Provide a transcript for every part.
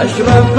أشرف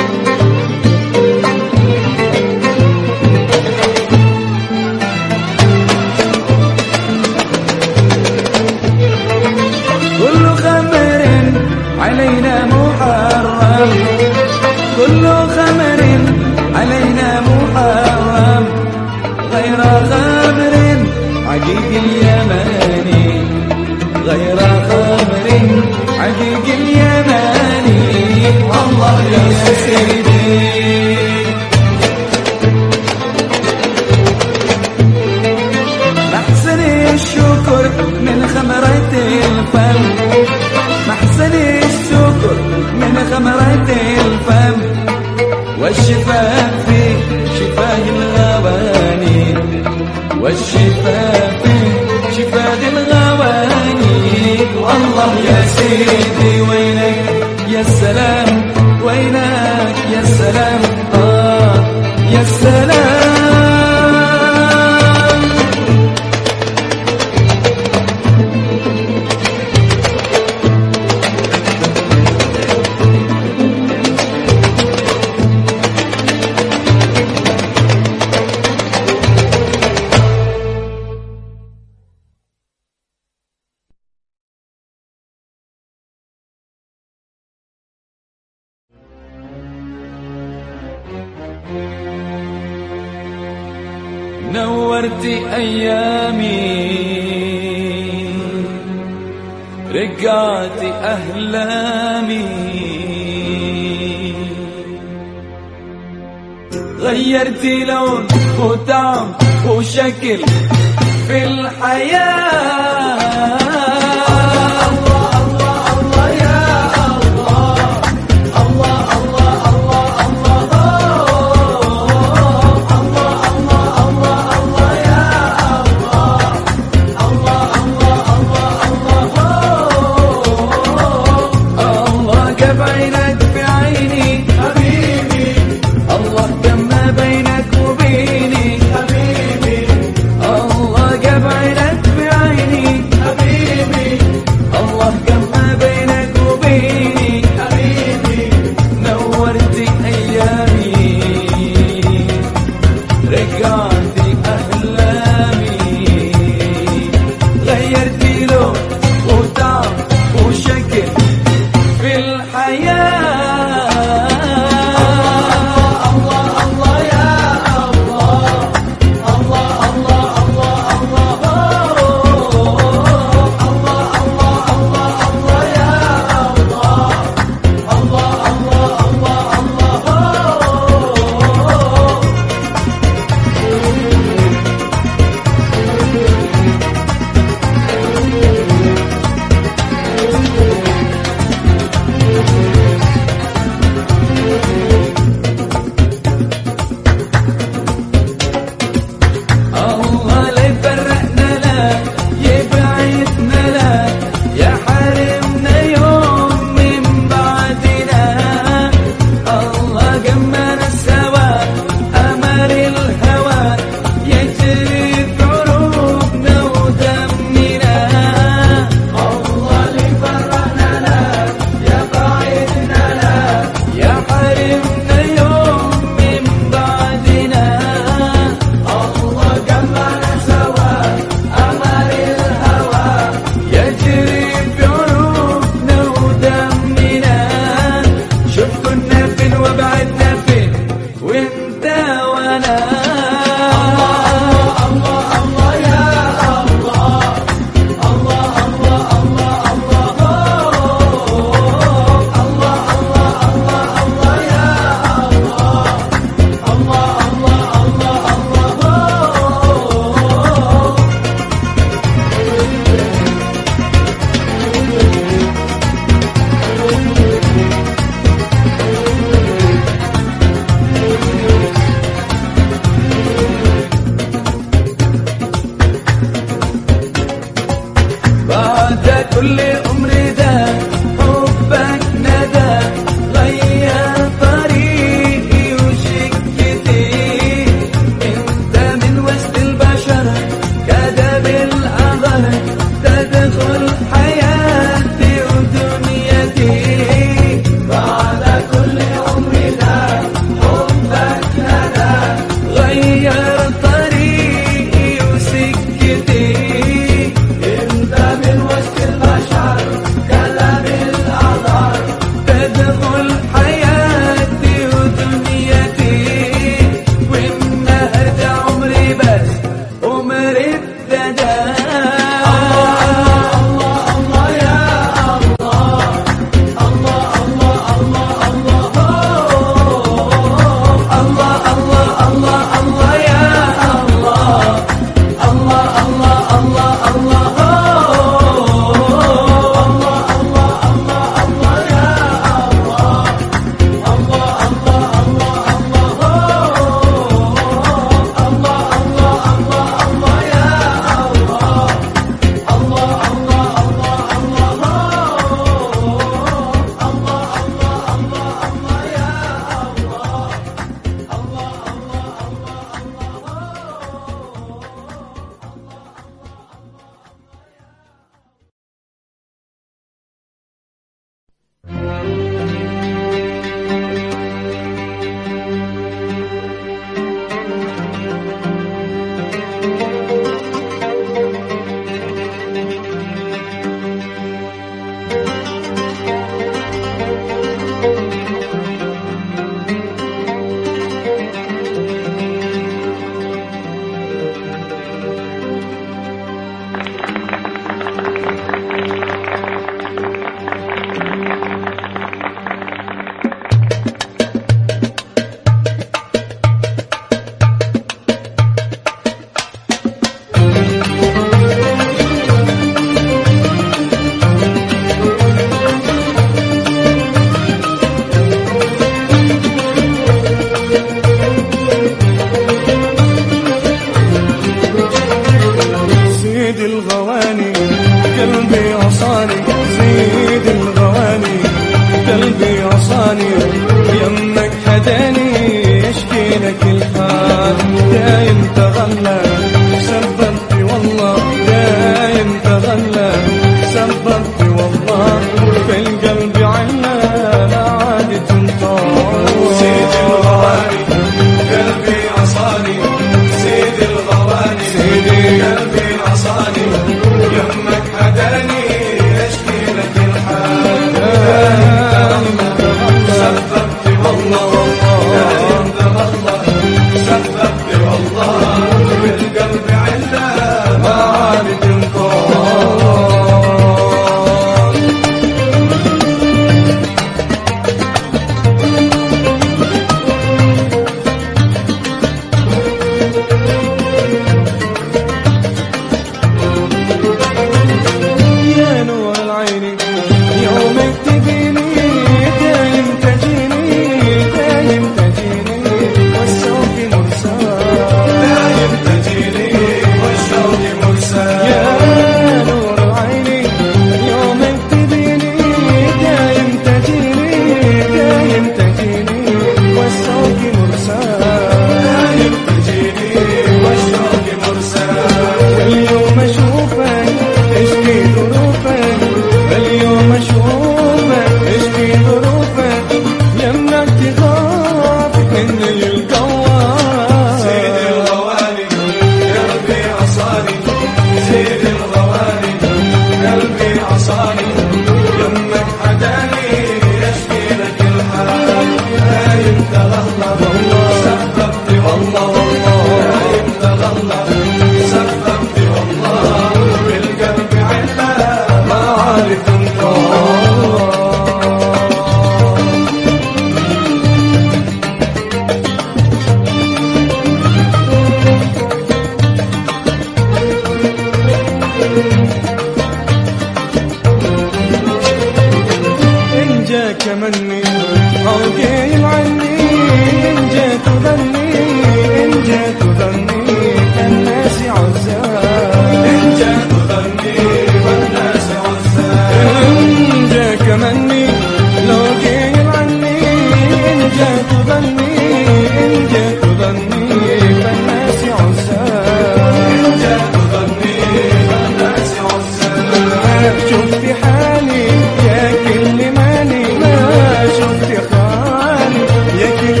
Yekil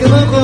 有过。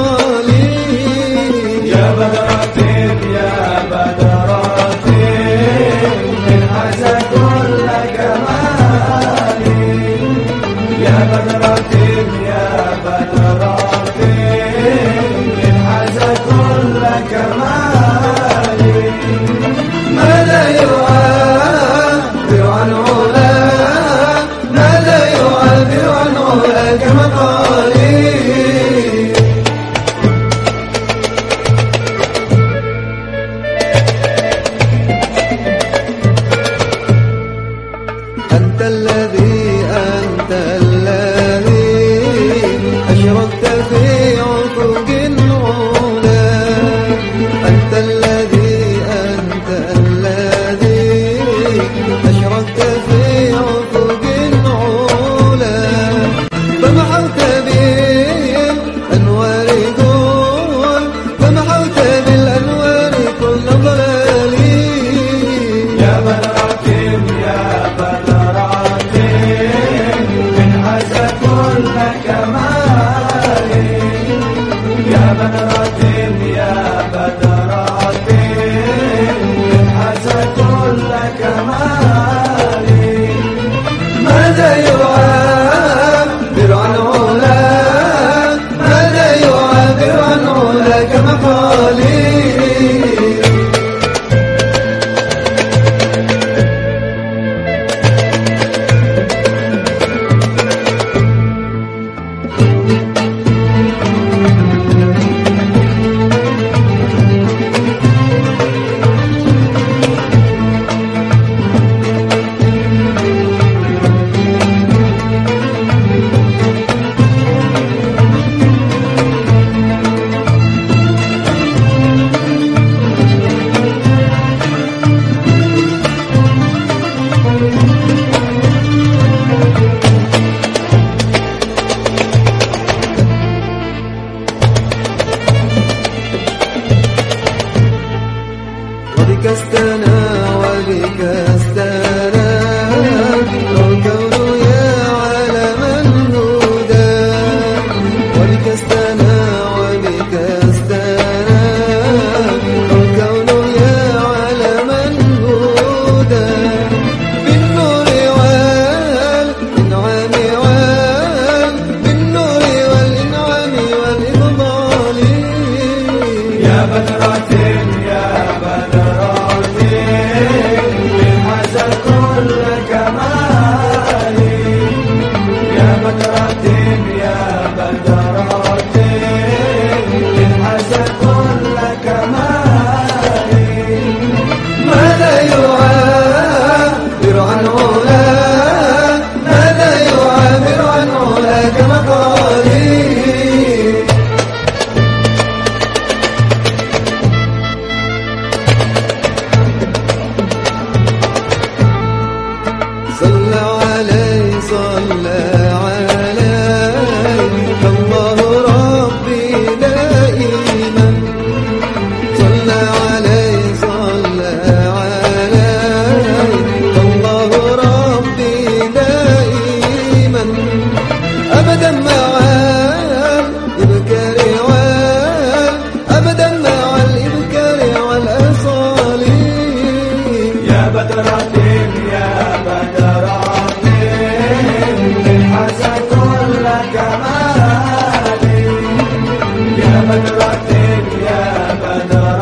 يا بدرة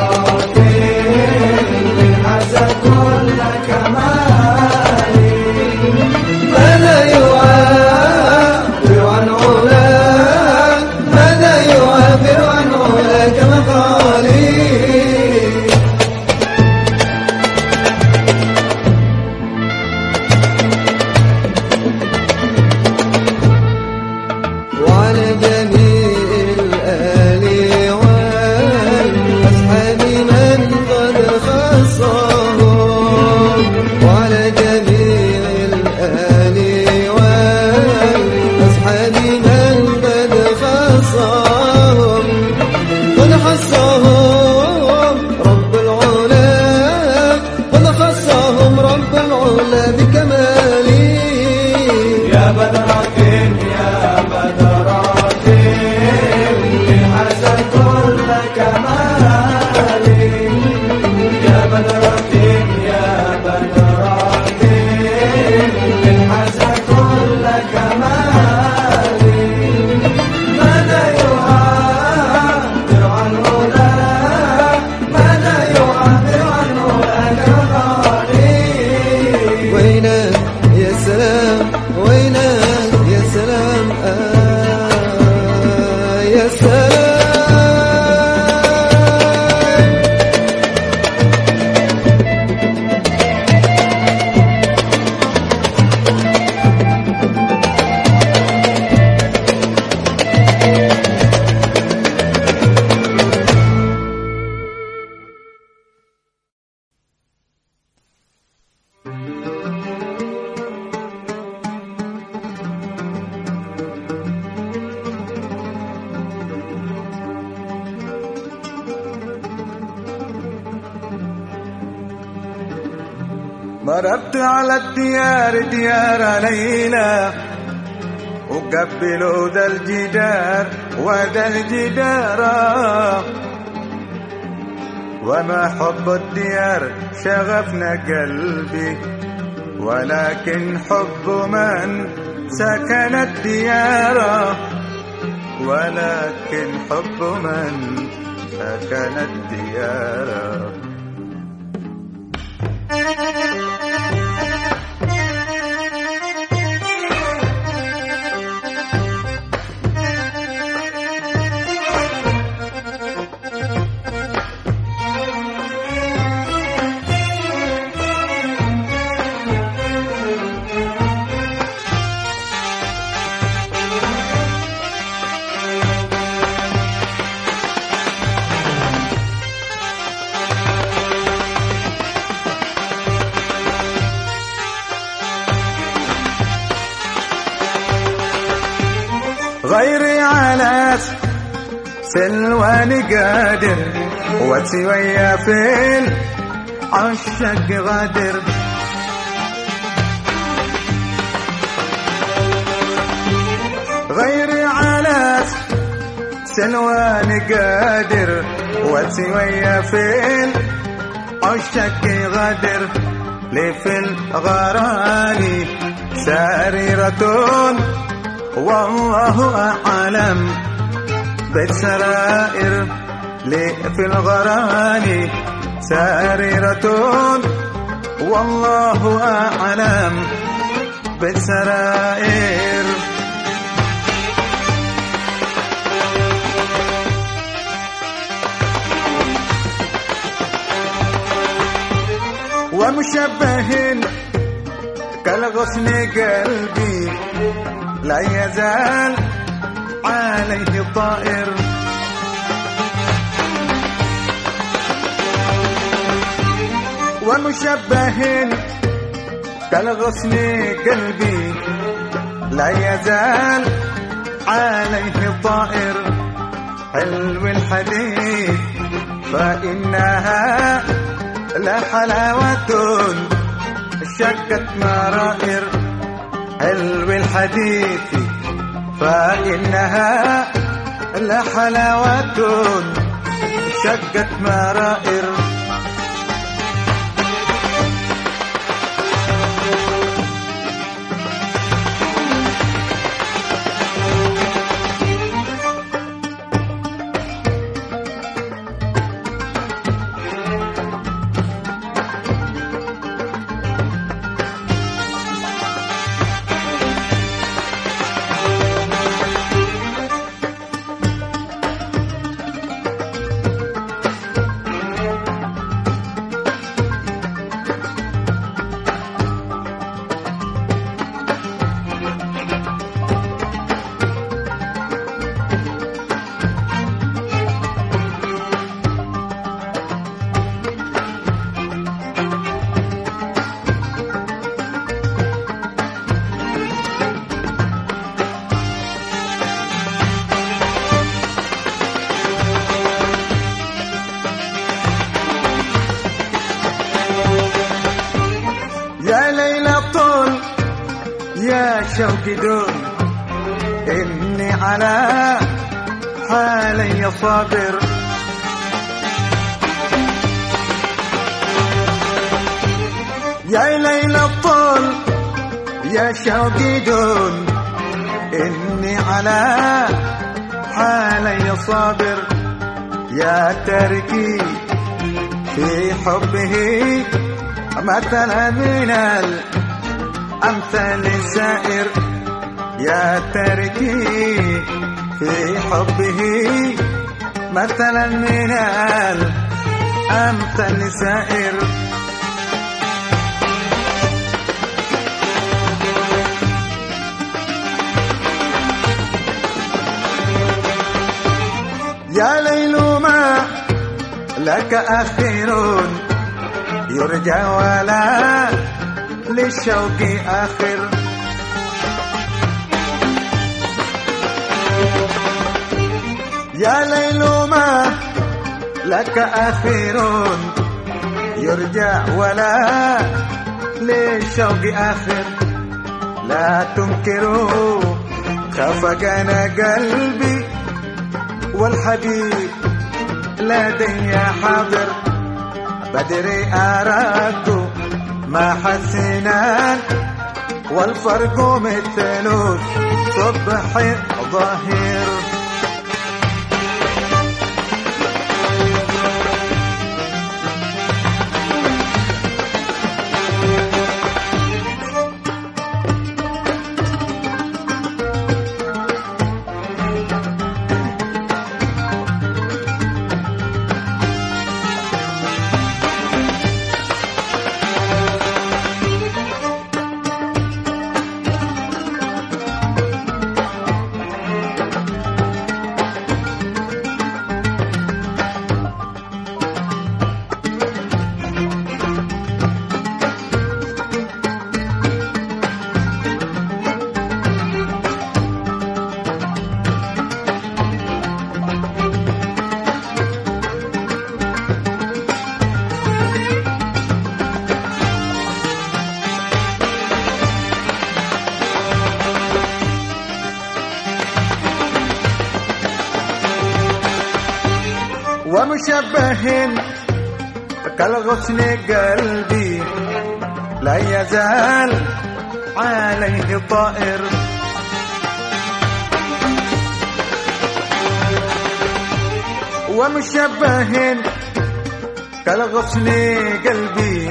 ضربت على الديار ديار ليلى. وقبلوا ذا الجدار وذا الجدار. وما حب الديار شغفنا قلبي ولكن حب من سكن الديار. ولكن حب من سكن الديار. وسويا فين عشق غادر. غيري على سلوان قادر. وسويا فين عشق غادر. لي الغراني ساريرة والله أعلم بالسرائر. لي في الغراني ساررة والله أعلم بالسرائر. ومشبه كالغصن قلبي لا يزال عليه طائر. ومشبه كالغصن قلبي لا يزال عليه طائر حلو الحديث فإنها لحلاوة شكت مرائر حلو الحديث فإنها لحلاوة شقت مرائر يا شوق دون إني على حالي صابر. يا تركي في حبه مثل من الأمثال الزائر. يا تركي في حبه مثلا من الأمثال الزائر. لك أخير يرجى ولا للشوق آخر. يا ليل ما لك آخر يرجى ولا للشوق آخر. لا تنكروا خفقنا قلبي والحبيب لدي حاضر. بدري أراكو ما حسنان والفرق مثلوش صبح ظهير. ومشبه كالغصن قلبي لا يزال عليه طائر. ومشبه كالغصن قلبي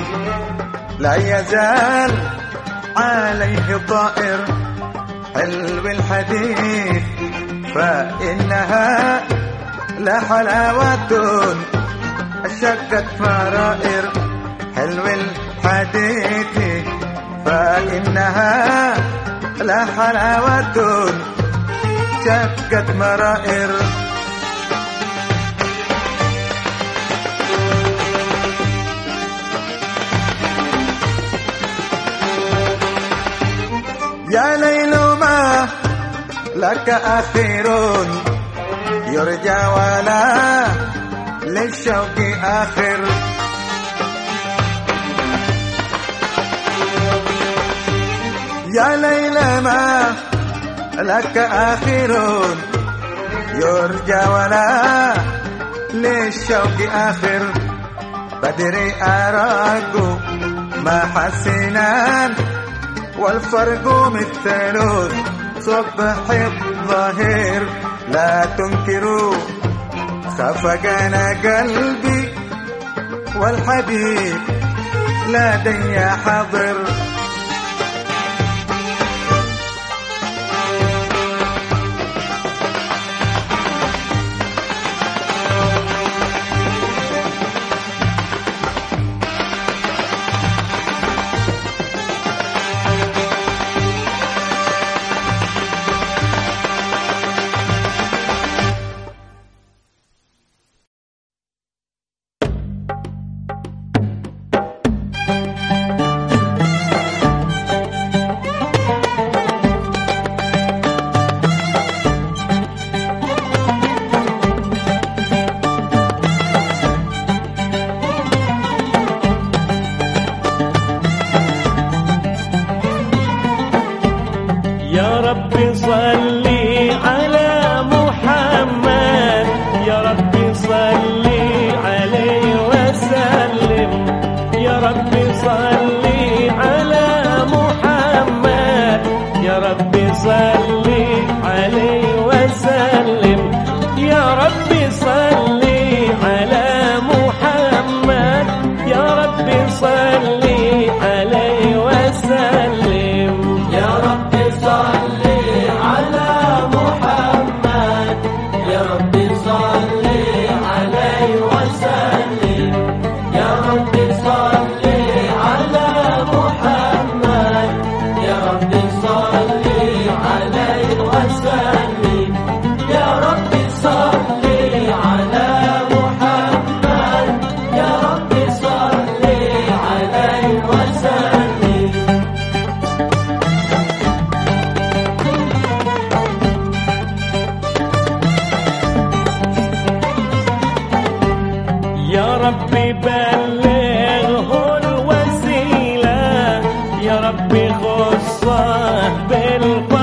لا يزال عليه طائر. حلو الحديث فإنها لا حلاوة شقت مرائر حلو الحديث فإنها لا حلاوة شقت مرائر. يا ليل ما لك أخير يرجى ولا للشوق آخر. يا ليلى ما لك آخر يرجى ولا للشوق آخر. بدري أراك ما حسنان والفرق مثل صبح الظهير. لا تنكروا خفقنا قلبي والحبيب لدي حاضر ربي خصه بالفضيلة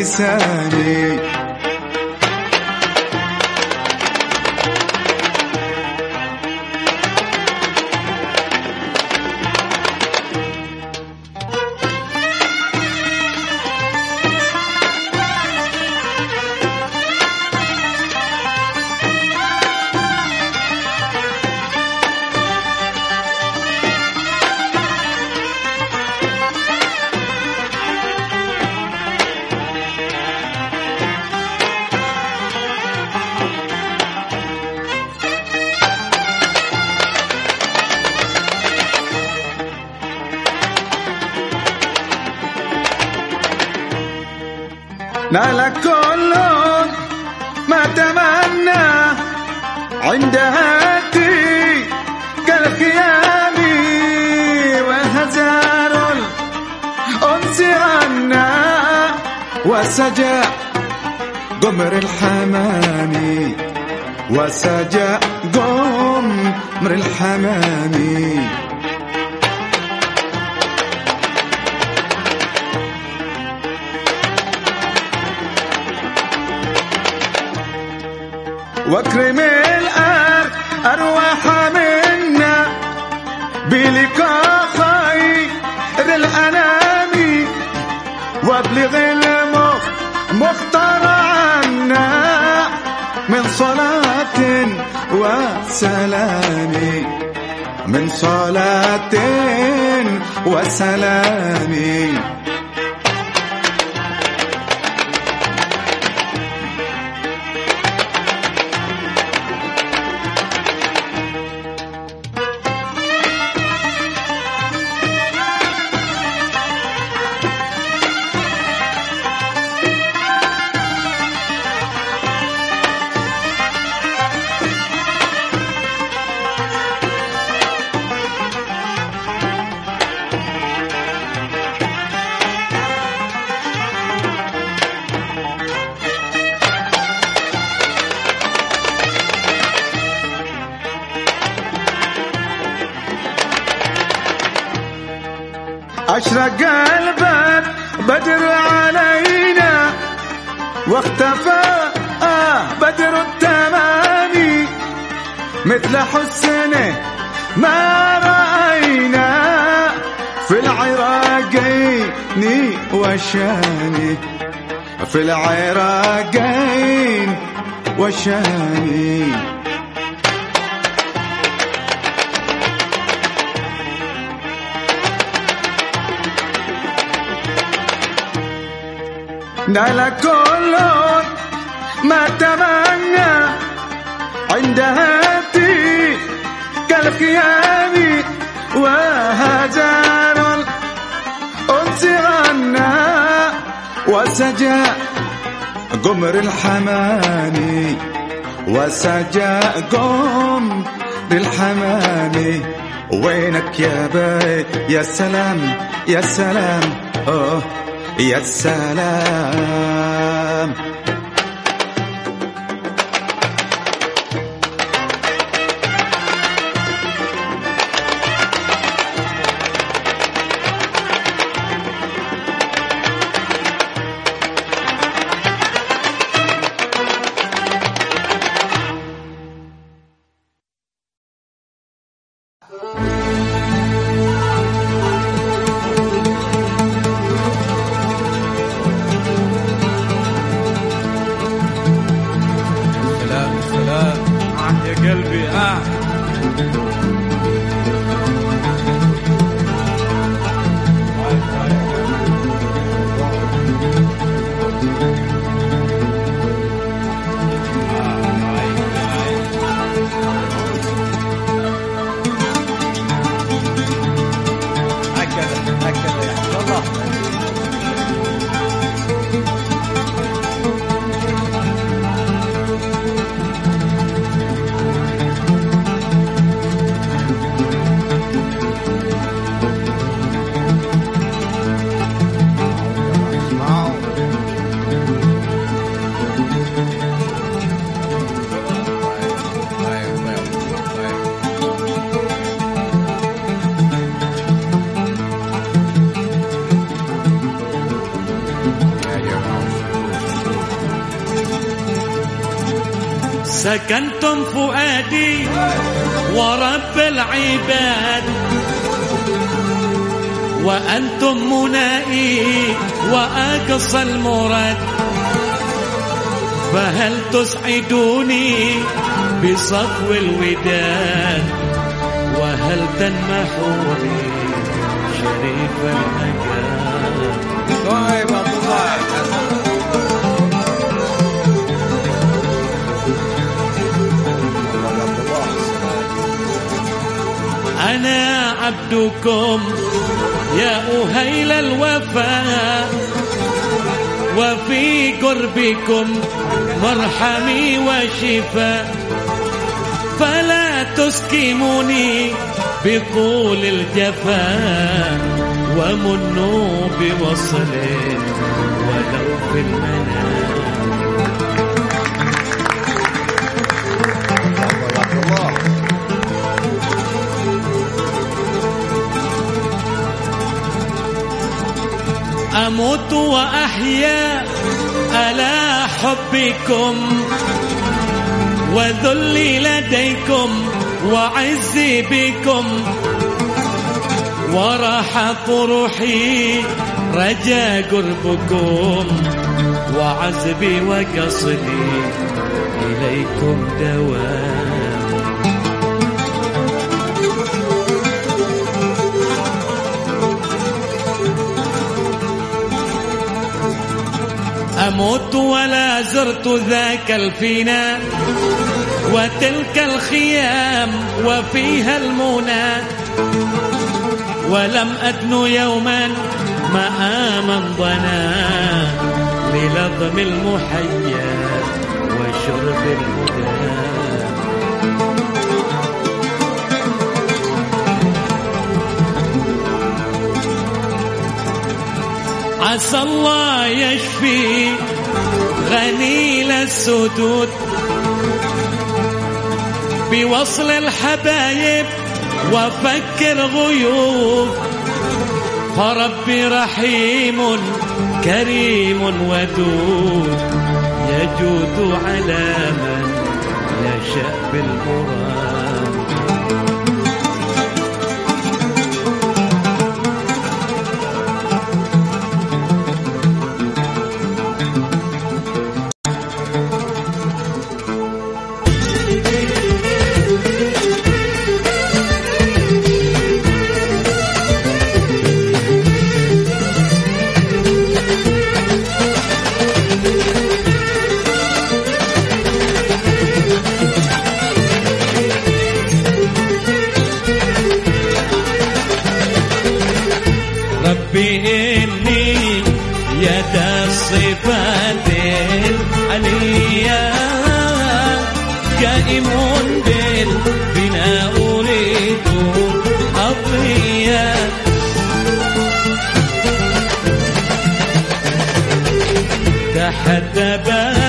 كالجساني نال كل ما تمنى عند هاتي كالخيام وهزار الأنس عنا وسجى قمر الحمام وسجى قمر الحمام واكرم الأرض أرواح منا بلقاء خير الأنام وأبلغ المخ مختار عنا من صلاة وسلام من صلاة وسلام. أشرق البدر بدر علينا واختفى آه بدر التمام. مثل حسنه ما رأينا في العراقين وشاني في العراقين وشاني. نال كل ما تمنى. عند هاتي كالخيام وهجر الأنس عنا وسجى قمر الحمام وسجى قمر الحمام. وينك يا باي يا سلام يا سلام. أوه. يا سلام. سكنتم فؤادي ورب العباد. وأنتم منائي وأقصى المراد. فهل تسعدوني بصفو الوداد؟ وهل تنمحوني شريف المكان عبدكم يا أهيل الوفاء وفي قربكم مرحمي وشفاء فلا تسكموني بطول الجفاء ومنوا بوصل ولو في المنام. أموت وأحيا ألا حبكم وذلي لديكم وعزي بكم وراحة روحي رجا قربكم وعزبي وقصدي إليكم دوام. أموت ولا زرت ذاك الفناء وتلك الخيام وفيها المنى. ولم أدن يوما مآما ضنا للظم المحيا وشرب المدام عسى الله يشفي غنيل السدود بوصل الحبايب وفكر غيوب. فربي رحيم كريم ودود. يجود على من يشاء بالمراد. تحت باب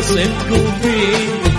وصدق في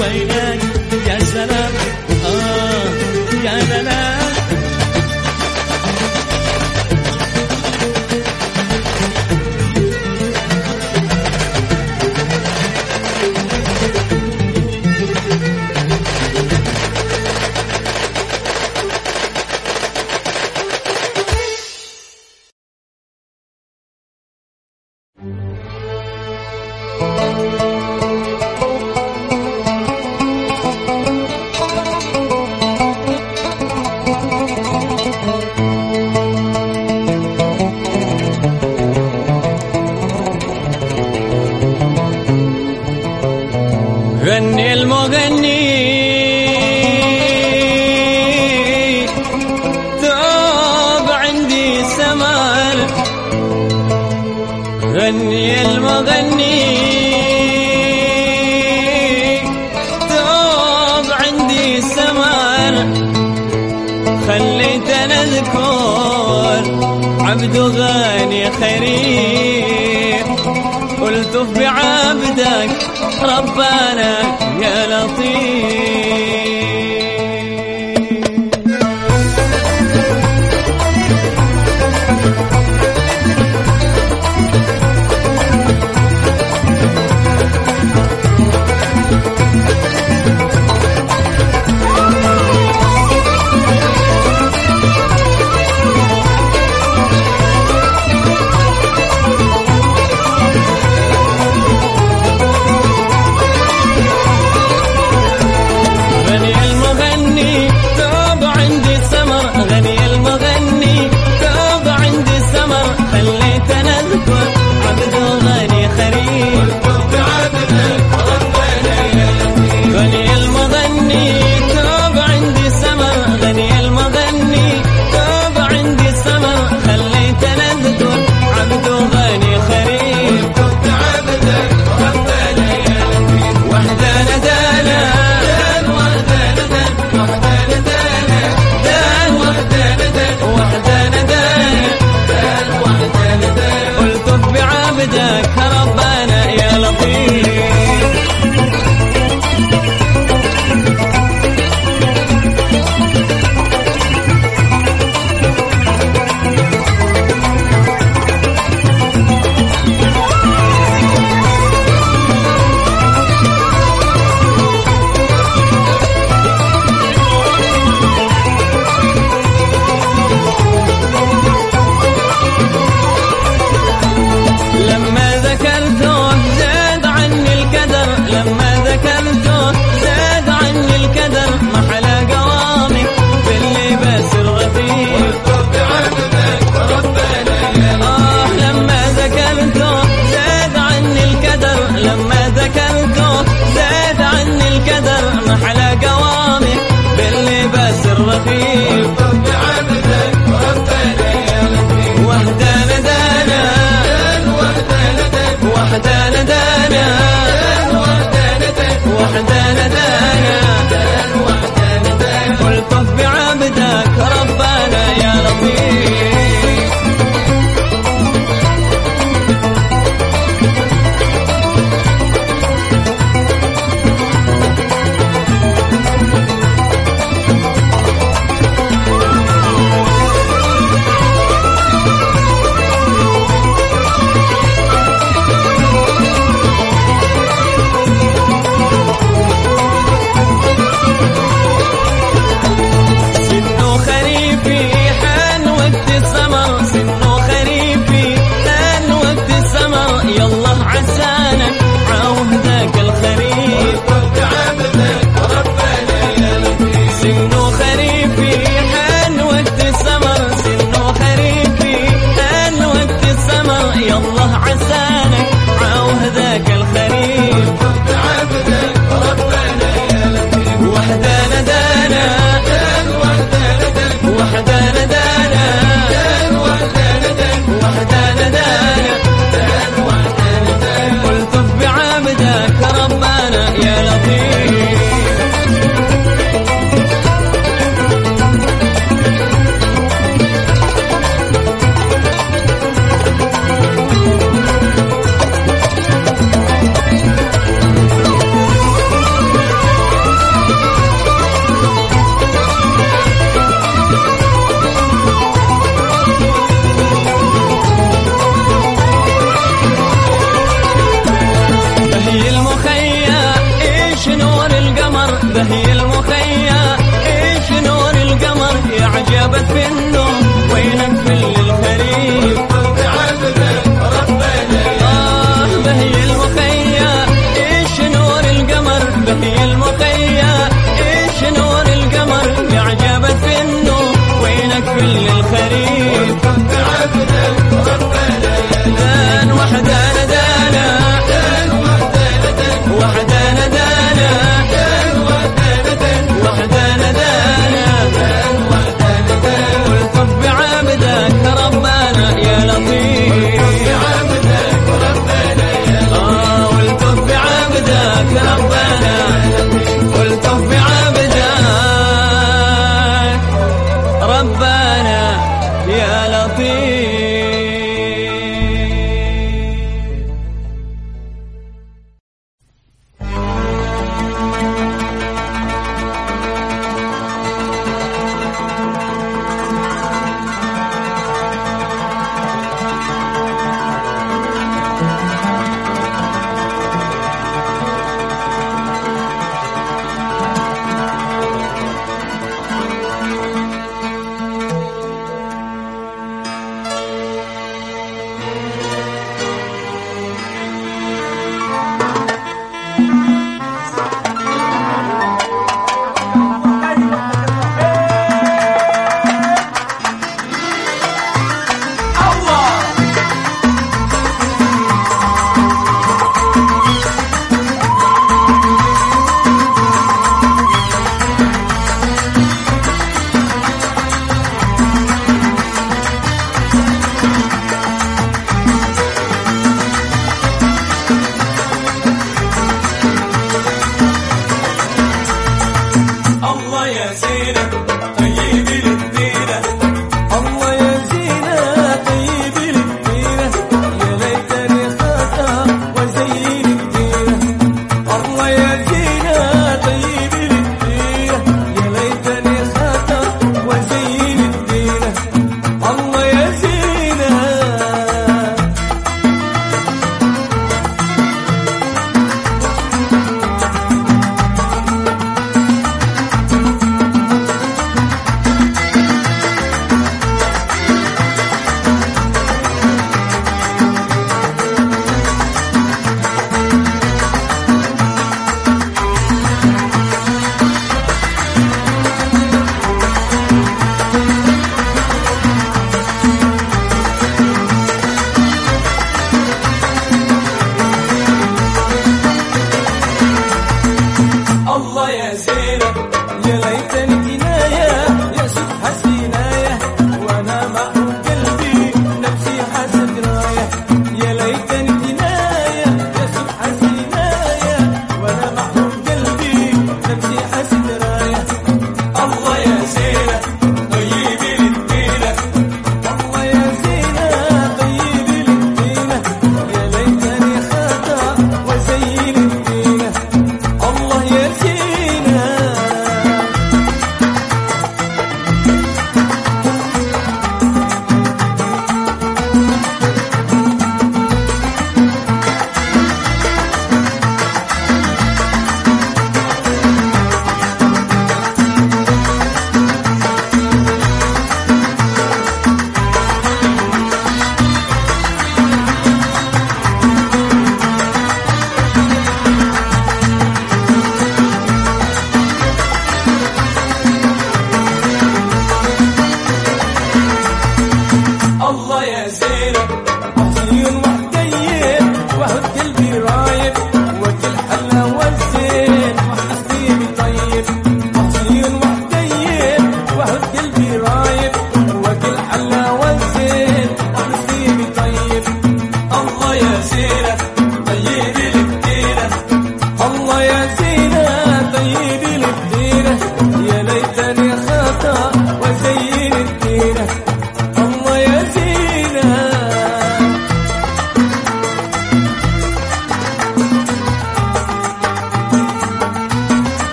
وينك يا